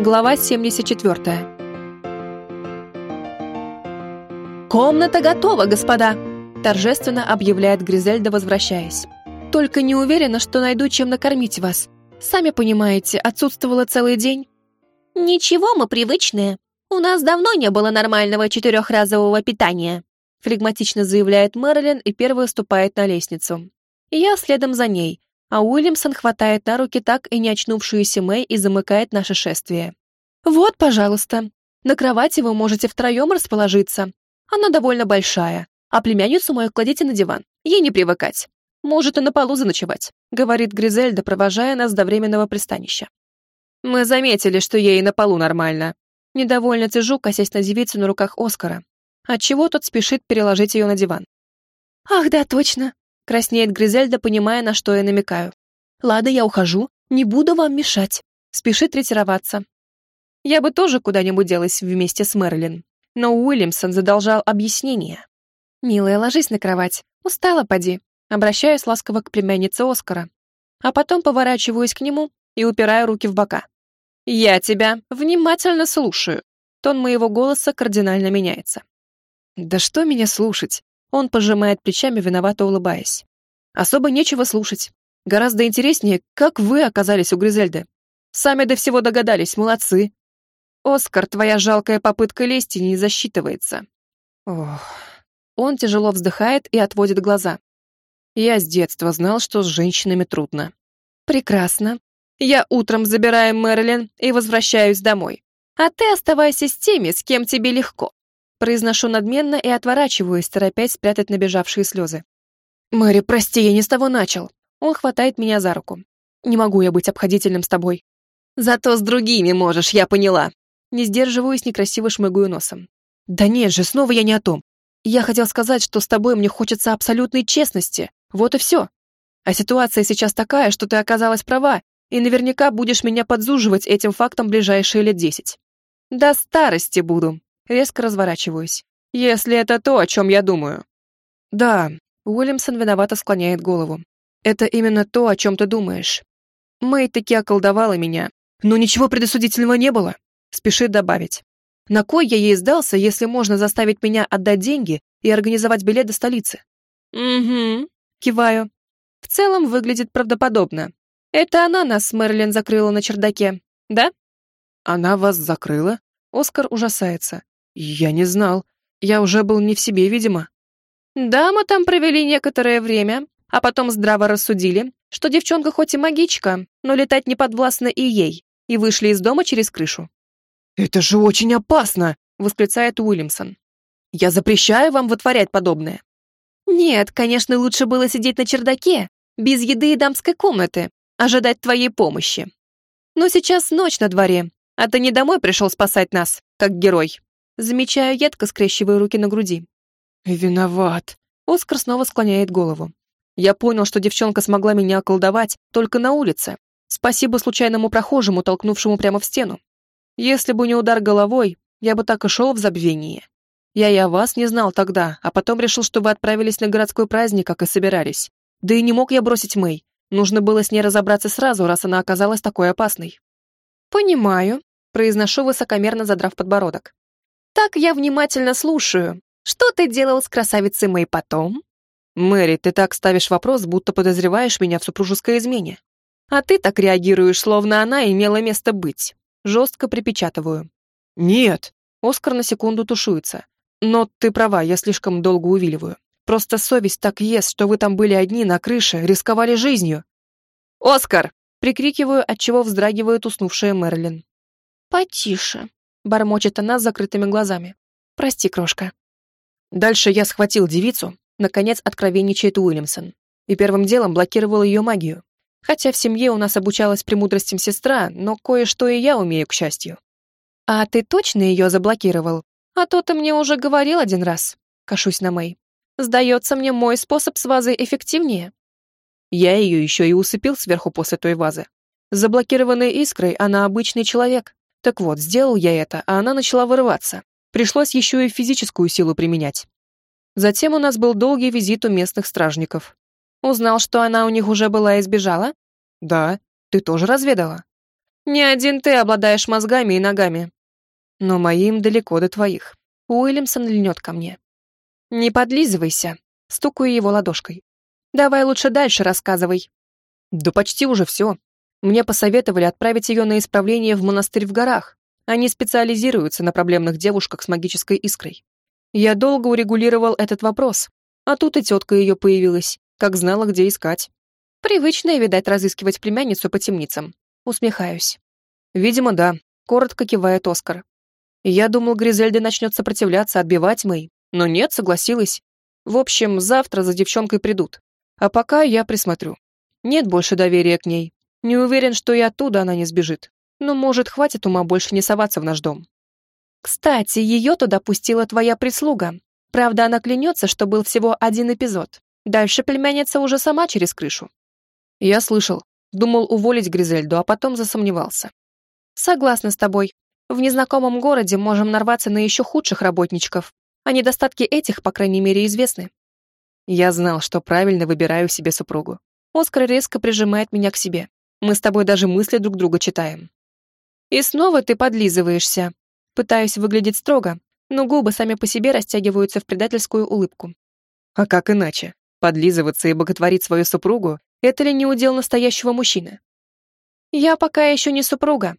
Глава 74. «Комната готова, господа!» торжественно объявляет Гризельда, возвращаясь. «Только не уверена, что найду, чем накормить вас. Сами понимаете, отсутствовала целый день». «Ничего, мы привычные. У нас давно не было нормального четырехразового питания», флегматично заявляет Мэрилин и первая ступает на лестницу. Я следом за ней, а Уильямсон хватает на руки так и не очнувшуюся Мэй и замыкает наше шествие. «Вот, пожалуйста. На кровати вы можете втроем расположиться. Она довольно большая. А племянницу мою кладите на диван. Ей не привыкать. Может и на полу заночевать», — говорит Гризельда, провожая нас до временного пристанища. Мы заметили, что ей на полу нормально. Недовольно цежу, косясь на девицу на руках Оскара. Отчего тот спешит переложить ее на диван. «Ах, да, точно!» — краснеет Гризельда, понимая, на что я намекаю. «Лада, я ухожу. Не буду вам мешать». Спешит ретироваться. Я бы тоже куда-нибудь делась вместе с Мерлин. Но Уильямсон задолжал объяснение. «Милая, ложись на кровать. Устала, поди». Обращаюсь ласково к племяннице Оскара. А потом поворачиваюсь к нему и упираю руки в бока. «Я тебя внимательно слушаю». Тон моего голоса кардинально меняется. «Да что меня слушать?» Он пожимает плечами, виновато улыбаясь. «Особо нечего слушать. Гораздо интереснее, как вы оказались у Гризельды. Сами до всего догадались, молодцы. Оскар, твоя жалкая попытка лести не засчитывается». Ох... Он тяжело вздыхает и отводит глаза. Я с детства знал, что с женщинами трудно. Прекрасно. Я утром забираю Мэрилин и возвращаюсь домой. А ты оставайся с теми, с кем тебе легко. Произношу надменно и отворачиваюсь, торопясь спрятать набежавшие слезы. «Мэри, прости, я не с того начал». Он хватает меня за руку. «Не могу я быть обходительным с тобой». «Зато с другими можешь, я поняла». Не сдерживаюсь, некрасиво шмыгаю носом. «Да нет же, снова я не о том. Я хотел сказать, что с тобой мне хочется абсолютной честности. Вот и все. А ситуация сейчас такая, что ты оказалась права, и наверняка будешь меня подзуживать этим фактом ближайшие лет десять. До старости буду. Резко разворачиваюсь. Если это то, о чем я думаю. Да, Уильямсон виновато склоняет голову. Это именно то, о чем ты думаешь. Мэй таки околдовала меня, но ничего предосудительного не было. Спешит добавить. На кой я ей сдался, если можно заставить меня отдать деньги и организовать билет до столицы? Угу, киваю. В целом выглядит правдоподобно. Это она нас с Мэрилин закрыла на чердаке, да? Она вас закрыла? Оскар ужасается. Я не знал. Я уже был не в себе, видимо. Да, мы там провели некоторое время, а потом здраво рассудили, что девчонка хоть и магичка, но летать не подвластна и ей, и вышли из дома через крышу. «Это же очень опасно!» — восклицает Уильямсон. «Я запрещаю вам вытворять подобное». «Нет, конечно, лучше было сидеть на чердаке, без еды и дамской комнаты, ожидать твоей помощи. Но сейчас ночь на дворе, а ты не домой пришел спасать нас, как герой». Замечаю едко, скрещивая руки на груди. «Виноват». Оскар снова склоняет голову. «Я понял, что девчонка смогла меня околдовать только на улице. Спасибо случайному прохожему, толкнувшему прямо в стену. Если бы не удар головой, я бы так и шел в забвение. Я и о вас не знал тогда, а потом решил, что вы отправились на городской праздник, как и собирались. Да и не мог я бросить Мэй. Нужно было с ней разобраться сразу, раз она оказалась такой опасной. «Понимаю», — произношу высокомерно, задрав подбородок. «Так я внимательно слушаю. Что ты делал с красавицей Мэй потом?» «Мэри, ты так ставишь вопрос, будто подозреваешь меня в супружеской измене. А ты так реагируешь, словно она имела место быть. Жестко припечатываю. «Нет!» Оскар на секунду тушуется. «Но ты права, я слишком долго увиливаю. Просто совесть так ест, что вы там были одни на крыше, рисковали жизнью». «Оскар!» Прикрикиваю, отчего вздрагивает уснувшая Мерлин. «Потише», — бормочет она с закрытыми глазами. «Прости, крошка». Дальше я схватил девицу, наконец откровенничает Уильямсон, и первым делом блокировал ее магию. Хотя в семье у нас обучалась премудростям сестра, но кое-что и я умею, к счастью. А ты точно ее заблокировал? А то ты мне уже говорил один раз. Кашусь на Мэй. Сдается мне, мой способ с вазой эффективнее. Я ее еще и усыпил сверху после той вазы. Заблокированной искрой она обычный человек. Так вот, сделал я это, а она начала вырываться. Пришлось еще и физическую силу применять. Затем у нас был долгий визит у местных стражников. Узнал, что она у них уже была и сбежала? Да. Ты тоже разведала? Не один ты обладаешь мозгами и ногами. Но моим далеко до твоих. Уильямсон льнет ко мне. Не подлизывайся, стукаю его ладошкой. Давай лучше дальше рассказывай. Да почти уже все. Мне посоветовали отправить ее на исправление в монастырь в горах. Они специализируются на проблемных девушках с магической искрой. Я долго урегулировал этот вопрос, а тут и тетка ее появилась, как знала, где искать. Привычная, видать, разыскивать племянницу по темницам. Усмехаюсь. Видимо, да, коротко кивает Оскар. Я думал, Гризельда начнет сопротивляться, отбивать Мэй, но нет, согласилась. В общем, завтра за девчонкой придут. А пока я присмотрю. Нет больше доверия к ней. Не уверен, что и оттуда она не сбежит. Но, может, хватит ума больше не соваться в наш дом. Кстати, ее туда пустила твоя прислуга. Правда, она клянется, что был всего один эпизод. Дальше племянница уже сама через крышу. Я слышал. Думал уволить Гризельду, а потом засомневался. Согласна с тобой. В незнакомом городе можем нарваться на еще худших работничков, а недостатки этих, по крайней мере, известны. Я знал, что правильно выбираю себе супругу. Оскар резко прижимает меня к себе. Мы с тобой даже мысли друг друга читаем. И снова ты подлизываешься. Пытаюсь выглядеть строго, но губы сами по себе растягиваются в предательскую улыбку. А как иначе? Подлизываться и боготворить свою супругу — это ли не удел настоящего мужчины? Я пока еще не супруга.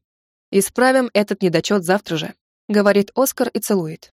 Исправим этот недочет завтра же, говорит Оскар и целует.